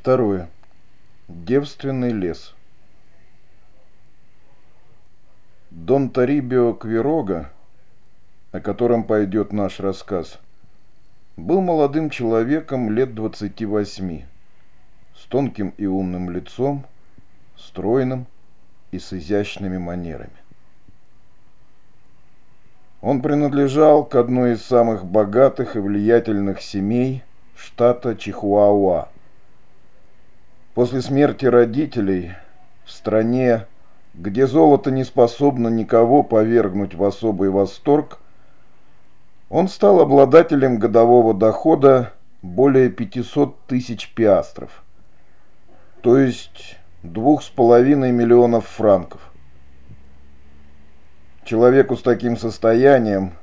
Второе. Девственный лес. Дон Тарибио Квирога, о котором пойдет наш рассказ, был молодым человеком лет 28, с тонким и умным лицом, стройным и с изящными манерами. Он принадлежал к одной из самых богатых и влиятельных семей штата Чихуауа – После смерти родителей в стране, где золото не способно никого повергнуть в особый восторг, он стал обладателем годового дохода более 500 тысяч пиастров, то есть двух с половиной миллионов франков. Человеку с таким состоянием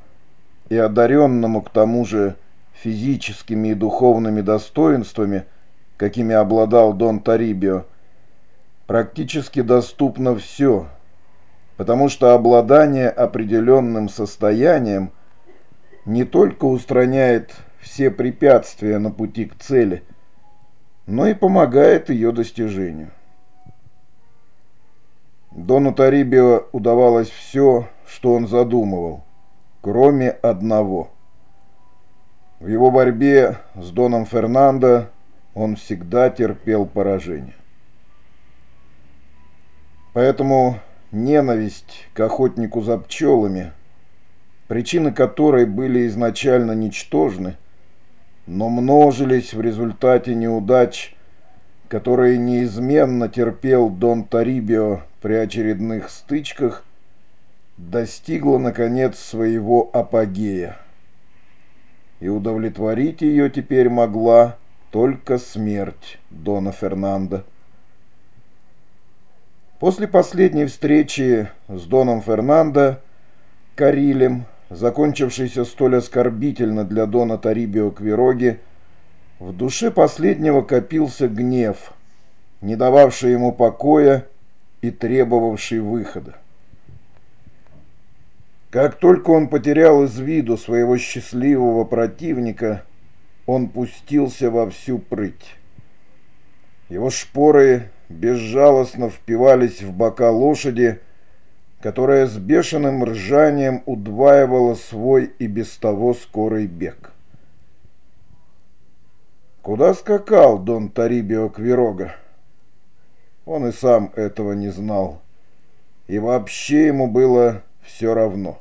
и одаренному к тому же физическими и духовными достоинствами – какими обладал Дон Тарибио, практически доступно все, потому что обладание определенным состоянием не только устраняет все препятствия на пути к цели, но и помогает ее достижению. Дону Тарибио удавалось все, что он задумывал, кроме одного. В его борьбе с Доном Фернандо он всегда терпел поражение. Поэтому ненависть к охотнику за пчелами, причины которой были изначально ничтожны, но множились в результате неудач, которые неизменно терпел Дон Тарибио при очередных стычках, достигла, наконец, своего апогея. И удовлетворить ее теперь могла только смерть Дона Фернандо. После последней встречи с Доном Фернандо Карилем, закончившейся столь оскорбительно для Дона Тарибио Квироги, в душе последнего копился гнев, не дававший ему покоя и требовавший выхода. Как только он потерял из виду своего счастливого противника – он пустился во всю прыть. Его шпоры безжалостно впивались в бока лошади, которая с бешеным ржанием удваивала свой и без того скорый бег. Куда скакал Дон Тарибио Квирога? Он и сам этого не знал. И вообще ему было все равно.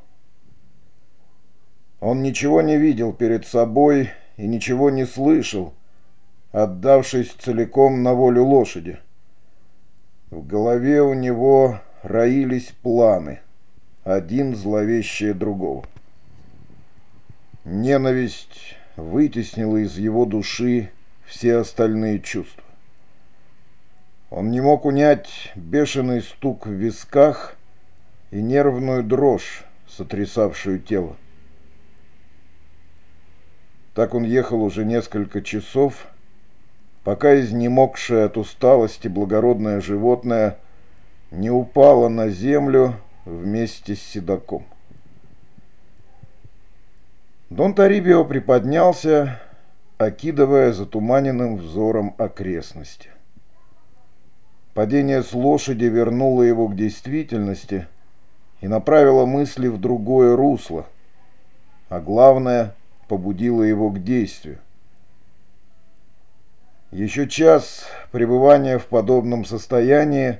Он ничего не видел перед собой и ничего не слышал, отдавшись целиком на волю лошади. В голове у него роились планы, один зловещее другого. Ненависть вытеснила из его души все остальные чувства. Он не мог унять бешеный стук в висках и нервную дрожь, сотрясавшую тело. Так он ехал уже несколько часов, пока изнемогшее от усталости благородное животное не упало на землю вместе с седаком. Дон Тарибио приподнялся, окидывая затуманенным взором окрестности. Падение с лошади вернуло его к действительности и направило мысли в другое русло, а главное — побудило его к действию. Еще час пребывания в подобном состоянии,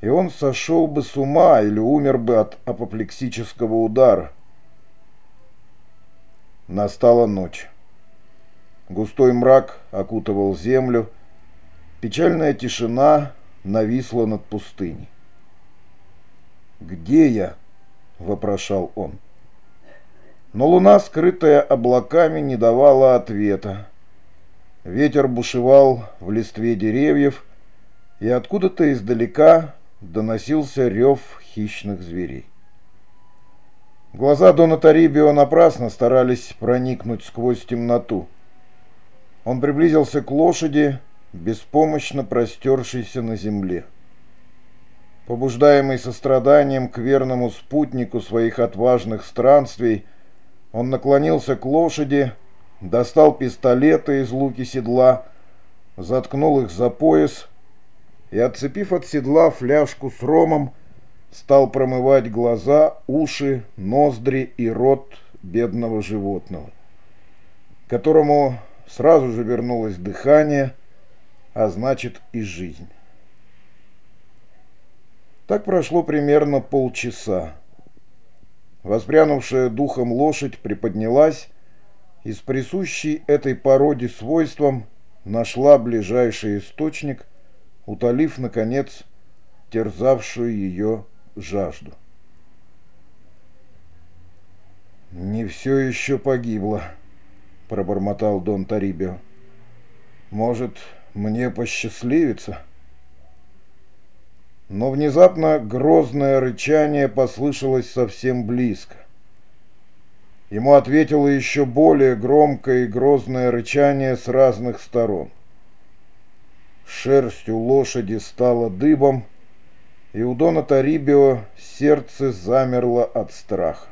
и он сошел бы с ума или умер бы от апоплексического удара. Настала ночь. Густой мрак окутывал землю, печальная тишина нависла над пустыней. «Где я?» — вопрошал он. Но луна, скрытая облаками, не давала ответа. Ветер бушевал в листве деревьев, и откуда-то издалека доносился рев хищных зверей. Глаза Дона Тарибио напрасно старались проникнуть сквозь темноту. Он приблизился к лошади, беспомощно простершейся на земле. Побуждаемый состраданием к верному спутнику своих отважных странствий, он наклонился к лошади, достал пистолеты из луки седла, заткнул их за пояс и, отцепив от седла фляжку с ромом, стал промывать глаза, уши, ноздри и рот бедного животного, которому сразу же вернулось дыхание, а значит и жизнь. Так прошло примерно полчаса. Воспрянувшая духом лошадь приподнялась и с присущей этой породе свойством нашла ближайший источник, утолив, наконец, терзавшую ее жажду. «Не все еще погибло», — пробормотал Дон Тарибио. «Может, мне посчастливится?» Но внезапно грозное рычание послышалось совсем близко. Ему ответило еще более громкое и грозное рычание с разных сторон. Шерсть у лошади стала дыбом, и у Дона Тарибио сердце замерло от страха.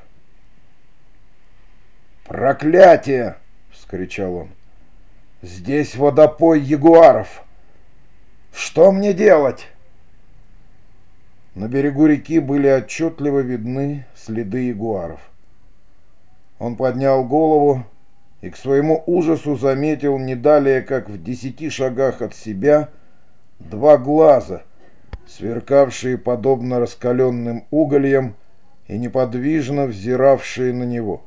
«Проклятие!» — вскричал он. «Здесь водопой ягуаров! Что мне делать?» На берегу реки были отчетливо видны следы ягуаров. Он поднял голову и к своему ужасу заметил не далее, как в десяти шагах от себя, два глаза, сверкавшие подобно раскаленным угольям и неподвижно взиравшие на него.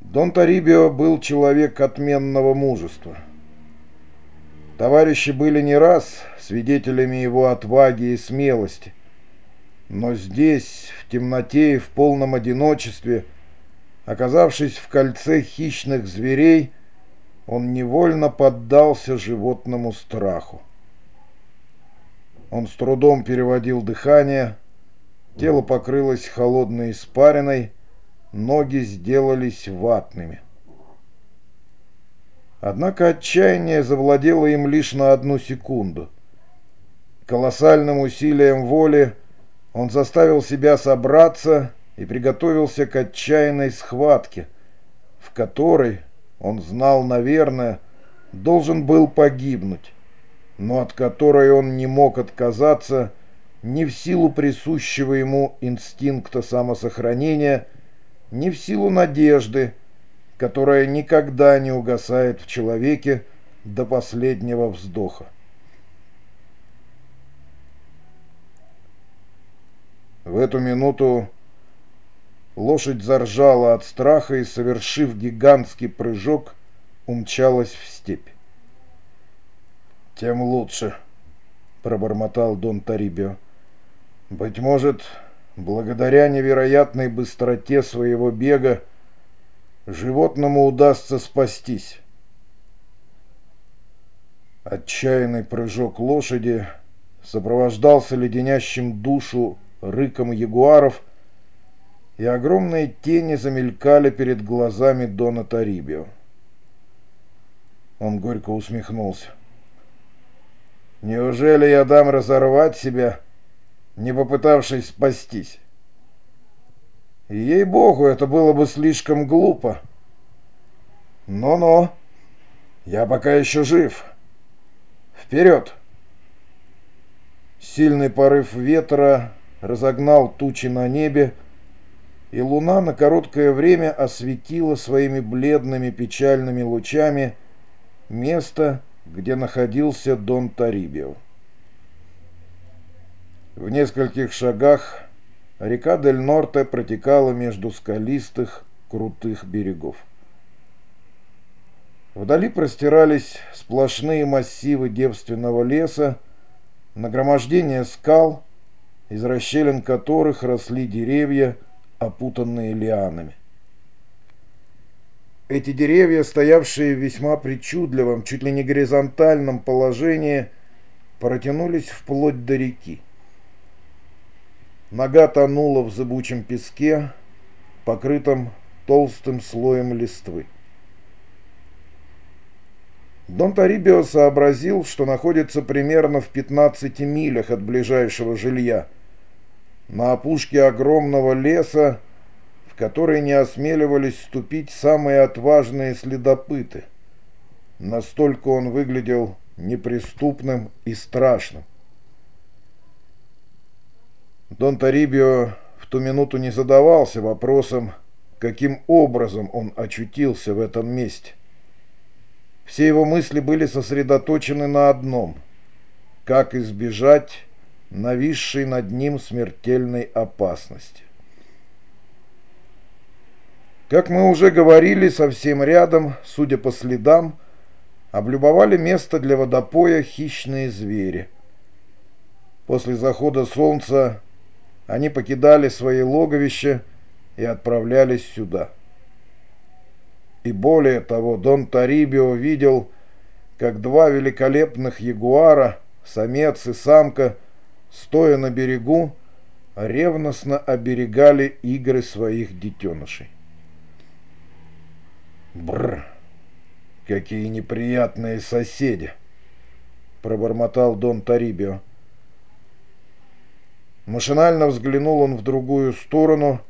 Дон Тарибио был человек отменного мужества. Товарищи были не раз свидетелями его отваги и смелости. Но здесь, в темноте и в полном одиночестве, оказавшись в кольце хищных зверей, он невольно поддался животному страху. Он с трудом переводил дыхание, тело покрылось холодной испариной, ноги сделались ватными. Однако отчаяние завладело им лишь на одну секунду. Колоссальным усилием воли он заставил себя собраться и приготовился к отчаянной схватке, в которой, он знал, наверное, должен был погибнуть, но от которой он не мог отказаться ни в силу присущего ему инстинкта самосохранения, ни в силу надежды, которая никогда не угасает в человеке до последнего вздоха. В эту минуту лошадь заржала от страха и, совершив гигантский прыжок, умчалась в степь. «Тем лучше», — пробормотал Дон Тарибио. «Быть может, благодаря невероятной быстроте своего бега животному удастся спастись». Отчаянный прыжок лошади сопровождался леденящим душу рыком ягуаров, и огромные тени замелькали перед глазами Дона Тарибио. Он горько усмехнулся. «Неужели я дам разорвать себя, не попытавшись спастись?» Ей-богу, это было бы слишком глупо. Но-но, я пока еще жив. Вперед! Сильный порыв ветра разогнал тучи на небе, и луна на короткое время осветила своими бледными печальными лучами место, где находился Дон Тарибио. В нескольких шагах река Дель Норте протекала между скалистых крутых берегов. Вдали простирались сплошные массивы девственного леса, нагромождение скал — из расщелин которых росли деревья, опутанные лианами. Эти деревья, стоявшие в весьма причудливом, чуть ли не горизонтальном положении, протянулись вплоть до реки. Нога тонула в зыбучем песке, покрытом толстым слоем листвы. Дон Тарибио сообразил, что находится примерно в 15 милях от ближайшего жилья – на опушке огромного леса, в который не осмеливались ступить самые отважные следопыты, настолько он выглядел неприступным и страшным. Дон Тарибио в ту минуту не задавался вопросом, каким образом он очутился в этом месте. Все его мысли были сосредоточены на одном – как избежать нависшей над ним смертельной опасности. Как мы уже говорили, совсем рядом, судя по следам, облюбовали место для водопоя хищные звери. После захода солнца они покидали свои логовища и отправлялись сюда. И более того, Дон Тарибио видел, как два великолепных ягуара, самец и самка, стоя на берегу, ревностно оберегали игры своих детенышей. Бррр! Какие неприятные соседи! Пробормотал Дон Тарибио. Машинально взглянул он в другую сторону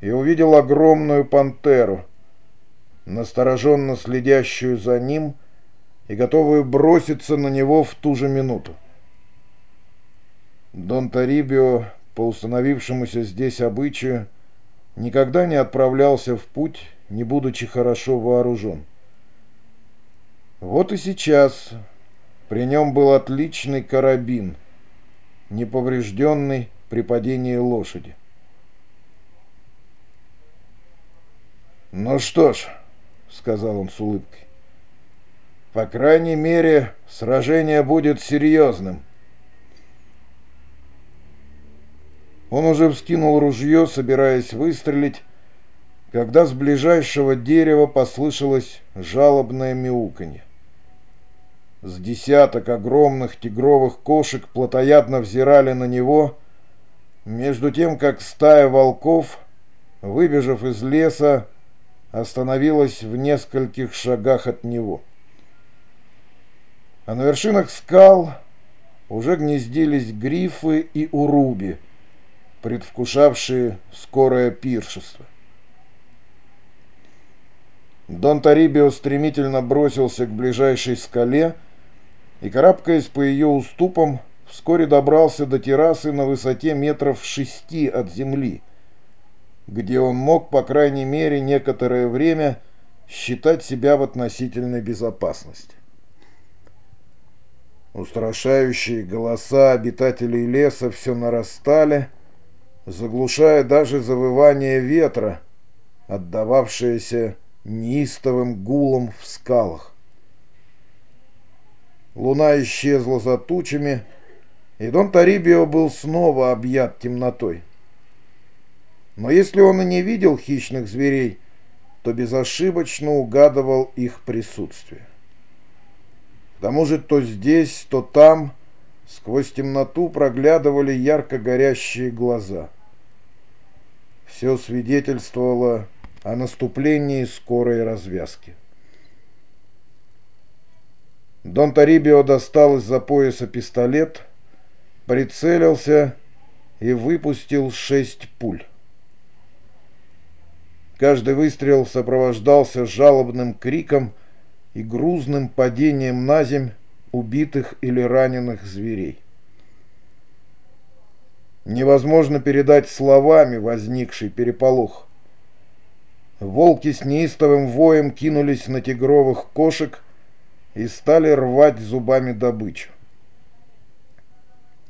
и увидел огромную пантеру, настороженно следящую за ним и готовую броситься на него в ту же минуту. Дон Тарибио, по установившемуся здесь обычаю, никогда не отправлялся в путь, не будучи хорошо вооружен. Вот и сейчас при нем был отличный карабин, неповрежденный при падении лошади. «Ну что ж», — сказал он с улыбкой, — «по крайней мере, сражение будет серьезным». Он уже вскинул ружье, собираясь выстрелить, когда с ближайшего дерева послышалось жалобное мяуканье. С десяток огромных тигровых кошек плотоядно взирали на него, между тем, как стая волков, выбежав из леса, остановилась в нескольких шагах от него. А на вершинах скал уже гнездились грифы и уруби, предвкушавшие скорое пиршество. Дон Тарибио стремительно бросился к ближайшей скале, и, карабкаясь по ее уступам, вскоре добрался до террасы на высоте метров шести от земли, где он мог, по крайней мере, некоторое время считать себя в относительной безопасности. Устрашающие голоса обитателей леса все нарастали, заглушая даже завывание ветра, отдававшееся неистовым гулом в скалах. Луна исчезла за тучами, и Дон Тарибио был снова объят темнотой. Но если он и не видел хищных зверей, то безошибочно угадывал их присутствие. К тому же то здесь, то там сквозь темноту проглядывали ярко горящие глаза. Все свидетельствовало о наступлении скорой развязки. Дон Тарибио достал из-за пояса пистолет, прицелился и выпустил шесть пуль. Каждый выстрел сопровождался жалобным криком и грузным падением на земь убитых или раненых зверей. Невозможно передать словами возникший переполох. Волки с неистовым воем кинулись на тигровых кошек и стали рвать зубами добычу.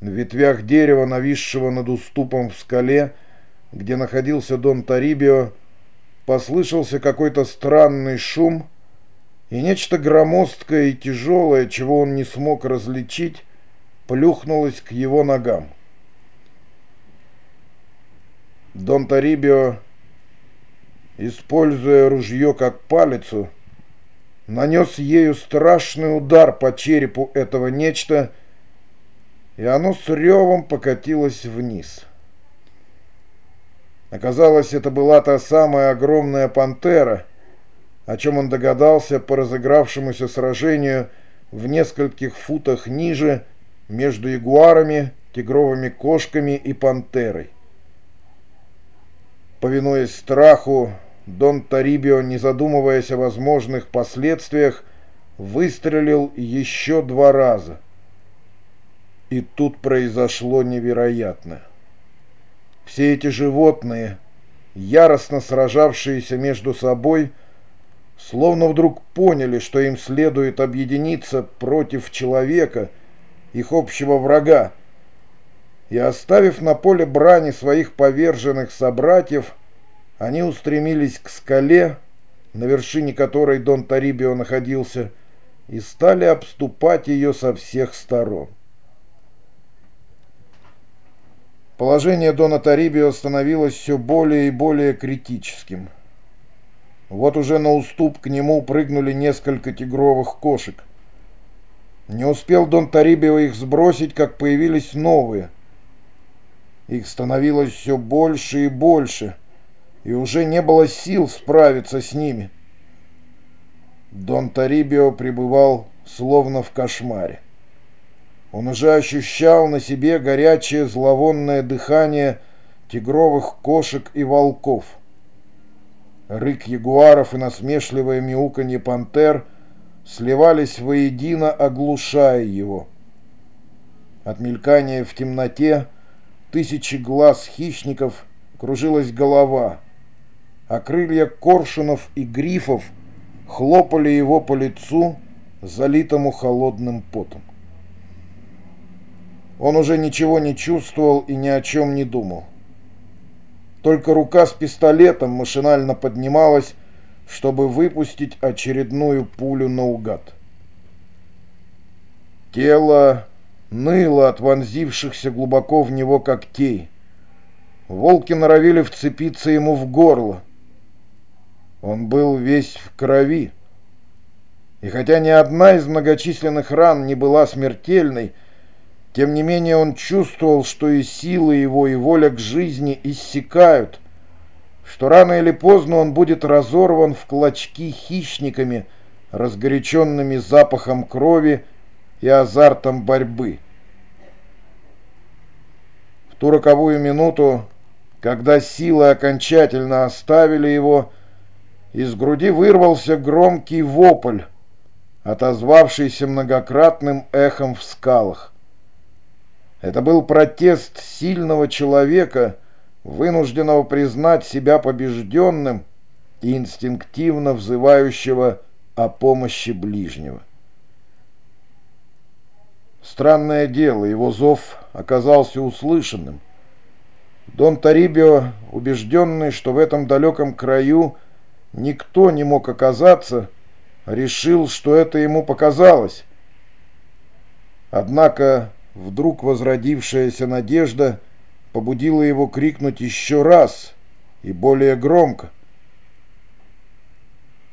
В ветвях дерева, нависшего над уступом в скале, где находился дом Тарибио, послышался какой-то странный шум, и нечто громоздкое и тяжелое, чего он не смог различить, плюхнулось к его ногам. Дон Тарибио, используя ружье как палицу, нанес ею страшный удар по черепу этого нечто, и оно с ревом покатилось вниз. Оказалось, это была та самая огромная пантера, о чем он догадался по разыгравшемуся сражению в нескольких футах ниже между ягуарами, тигровыми кошками и пантерой. Повинуясь страху, Дон Тарибио, не задумываясь о возможных последствиях, выстрелил еще два раза. И тут произошло невероятное. Все эти животные, яростно сражавшиеся между собой, словно вдруг поняли, что им следует объединиться против человека, их общего врага, и оставив на поле брани своих поверженных собратьев, они устремились к скале, на вершине которой Дон Тарибио находился, и стали обступать ее со всех сторон. Положение Дона Тарибио становилось все более и более критическим. Вот уже на уступ к нему прыгнули несколько тигровых кошек. Не успел Дон Тарибио их сбросить, как появились новые. Их становилось все больше и больше, и уже не было сил справиться с ними. Дон Тарибио пребывал словно в кошмаре. Он уже ощущал на себе горячее зловонное дыхание тигровых кошек и волков. Рык ягуаров и насмешливое мяуканье пантер сливались воедино, оглушая его. От мелькания в темноте тысячи глаз хищников кружилась голова, а крылья коршунов и грифов хлопали его по лицу, залитому холодным потом. Он уже ничего не чувствовал и ни о чем не думал. Только рука с пистолетом машинально поднималась, чтобы выпустить очередную пулю наугад. Тело ныло от вонзившихся глубоко в него когтей. Волки норовили вцепиться ему в горло. Он был весь в крови. И хотя ни одна из многочисленных ран не была смертельной, тем не менее он чувствовал, что и силы его, и воля к жизни иссякают, что рано или поздно он будет разорван в клочки хищниками, разгоряченными запахом крови и азартом борьбы. В ту роковую минуту, когда силы окончательно оставили его, из груди вырвался громкий вопль, отозвавшийся многократным эхом в скалах. Это был протест сильного человека, вынужденного признать себя побежденным и инстинктивно взывающего о помощи ближнего. Странное дело, его зов оказался услышанным. Дон Тарибио, убежденный, что в этом далеком краю никто не мог оказаться, решил, что это ему показалось. Однако Вдруг возродившаяся надежда побудила его крикнуть еще раз и более громко.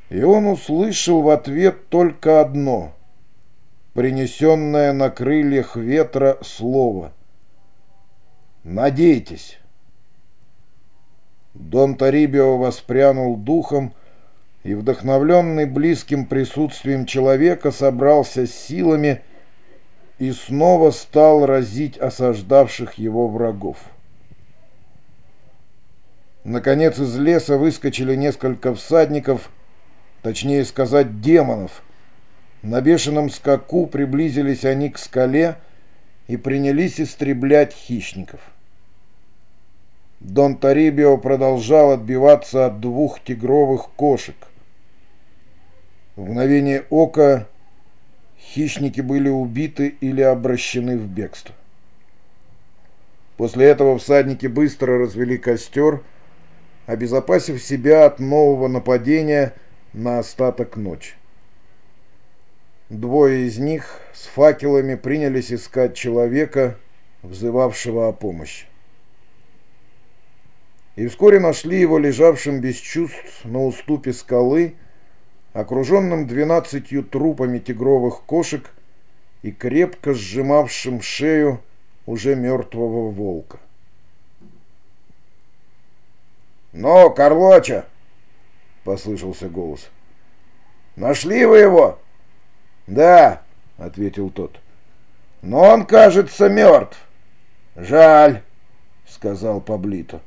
И он услышал в ответ только одно, принесенное на крыльях ветра слово. «Надейтесь». Дон Тарибио воспрянул духом и, вдохновленный близким присутствием человека, собрался с силами и снова стал разить осаждавших его врагов. Наконец из леса выскочили несколько всадников, точнее сказать демонов. На бешеном скаку приблизились они к скале и принялись истреблять хищников. Дон Тарибио продолжал отбиваться от двух тигровых кошек. В мгновение ока хищники были убиты или обращены в бегство. После этого всадники быстро развели костер, обезопасив себя от нового нападения на остаток ночи. Двое из них с факелами принялись искать человека, взывавшего о помощи. И вскоре нашли его лежавшим без чувств на уступе скалы, окруженным двенадцатью трупами тигровых кошек и крепко сжимавшим шею уже мертвого волка. «Ну, Карлоча!» — послышался голос. «Нашли вы его?» «Да», — ответил тот. «Но он, кажется, мертв». «Жаль», — сказал Паблито.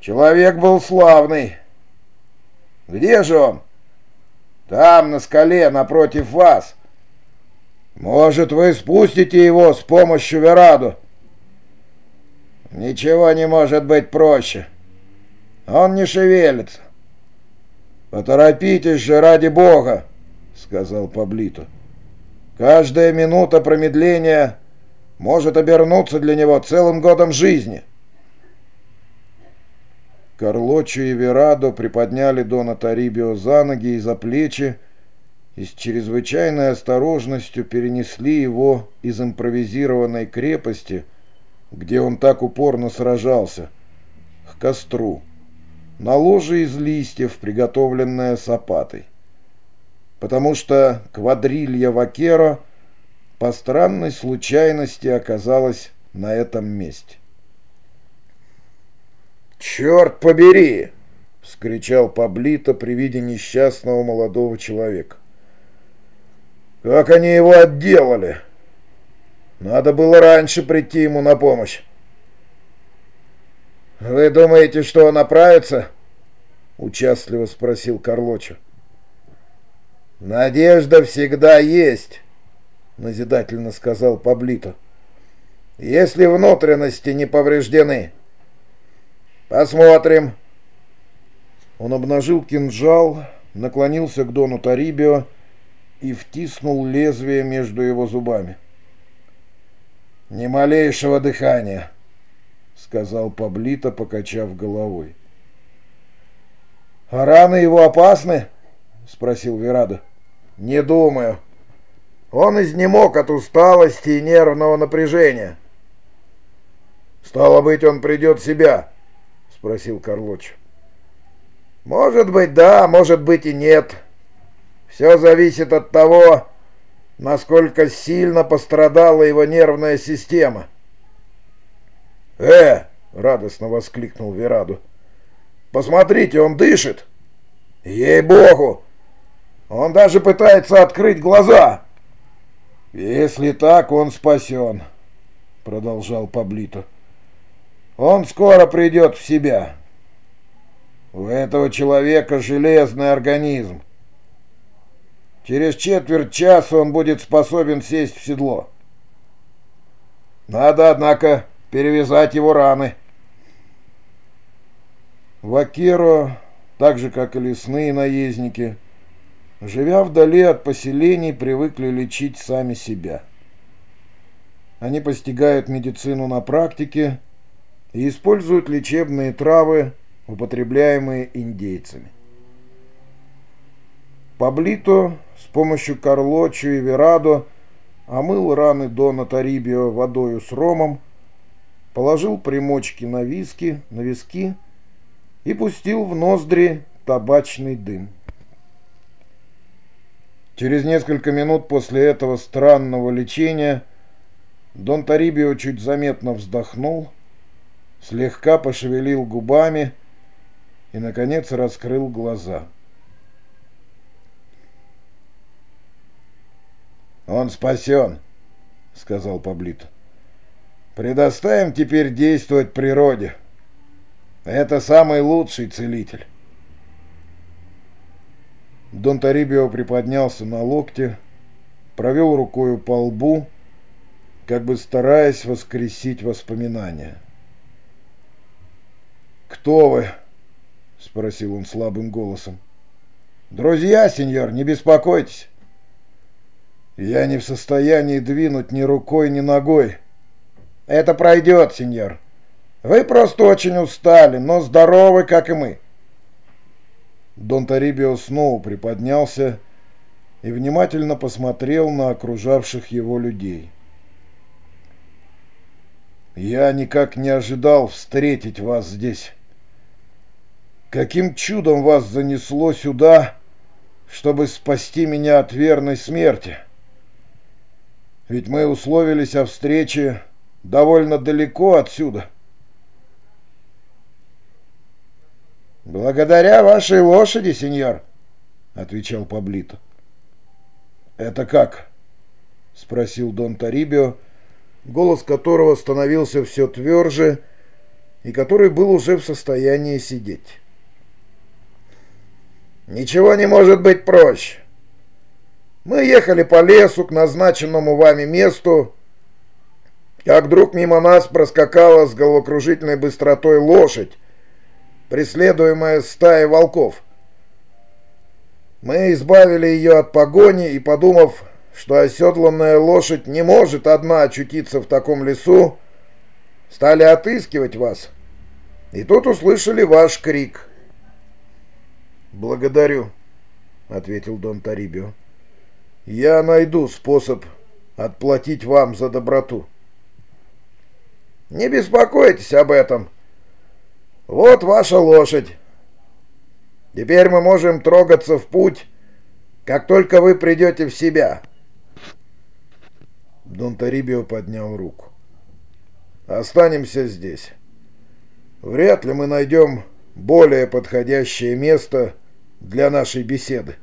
«Человек был славный». «Где же он?» Там, на скале, напротив вас. Может, вы спустите его с помощью Вераду? Ничего не может быть проще. Он не шевелится. Поторопитесь же ради бога, сказал Паблито. Каждая минута промедления может обернуться для него целым годом жизни. Карлочо и Верадо приподняли Дона Тарибио за ноги и за плечи и с чрезвычайной осторожностью перенесли его из импровизированной крепости, где он так упорно сражался, к костру, на ложе из листьев, приготовленное сапатой. Потому что квадрилья Вакеро по странной случайности оказалась на этом месте. «Черт побери!» — вскричал Паблито при виде несчастного молодого человека. «Как они его отделали! Надо было раньше прийти ему на помощь!» «Вы думаете, что он оправится?» — участливо спросил Карлочо. «Надежда всегда есть», — назидательно сказал Паблито. «Если внутренности не повреждены». «Посмотрим». Он обнажил кинжал, наклонился к Дону Тарибио и втиснул лезвие между его зубами. «Ни малейшего дыхания», — сказал Паблито, покачав головой. «А раны его опасны?» — спросил Верада. «Не думаю. Он изнемог от усталости и нервного напряжения». «Стало быть, он придет в себя», — спросил Карлоч. «Может быть, да, может быть и нет. Все зависит от того, насколько сильно пострадала его нервная система». «Э!» — радостно воскликнул Вераду. «Посмотрите, он дышит!» «Ей-богу! Он даже пытается открыть глаза!» «Если так, он спасен», — продолжал Паблито. Он скоро придет в себя. У этого человека железный организм. Через четверть часа он будет способен сесть в седло. Надо, однако, перевязать его раны. Вакеро, так же, как и лесные наездники, живя вдали от поселений, привыкли лечить сами себя. Они постигают медицину на практике и используют лечебные травы, употребляемые индейцами. Паблито с помощью Карлочо и Верадо омыл раны Дона Тарибио водою с ромом, положил примочки на виски, на виски и пустил в ноздри табачный дым. Через несколько минут после этого странного лечения Дон Тарибио чуть заметно вздохнул слегка пошевелил губами и, наконец, раскрыл глаза. «Он спасен», — сказал Паблит. «Предоставим теперь действовать природе. Это самый лучший целитель». Дон Тарибио приподнялся на локте, провел рукою по лбу, как бы стараясь воскресить воспоминания. «Кто вы?» — спросил он слабым голосом. «Друзья, сеньор, не беспокойтесь. Я не в состоянии двинуть ни рукой, ни ногой. Это пройдет, сеньор. Вы просто очень устали, но здоровы, как и мы». Дон Тарибио снова приподнялся и внимательно посмотрел на окружавших его людей. «Я никак не ожидал встретить вас здесь». Каким чудом вас занесло сюда, чтобы спасти меня от верной смерти? Ведь мы условились о встрече довольно далеко отсюда. «Благодаря вашей лошади, сеньор», — отвечал Паблито. «Это как?» — спросил Дон Тарибио, голос которого становился все тверже и который был уже в состоянии сидеть. Ничего не может быть проще. Мы ехали по лесу к назначенному вами месту, как вдруг мимо нас проскакала с головокружительной быстротой лошадь, преследуемая стаей волков. Мы избавили ее от погони и, подумав, что оседланная лошадь не может одна очутиться в таком лесу, стали отыскивать вас. И тут услышали ваш крик. «Благодарю», — ответил Дон Тарибио. «Я найду способ отплатить вам за доброту». «Не беспокойтесь об этом. Вот ваша лошадь. Теперь мы можем трогаться в путь, как только вы придете в себя». Дон Тарибио поднял руку. «Останемся здесь. Вряд ли мы найдем более подходящее место для нашей беседы».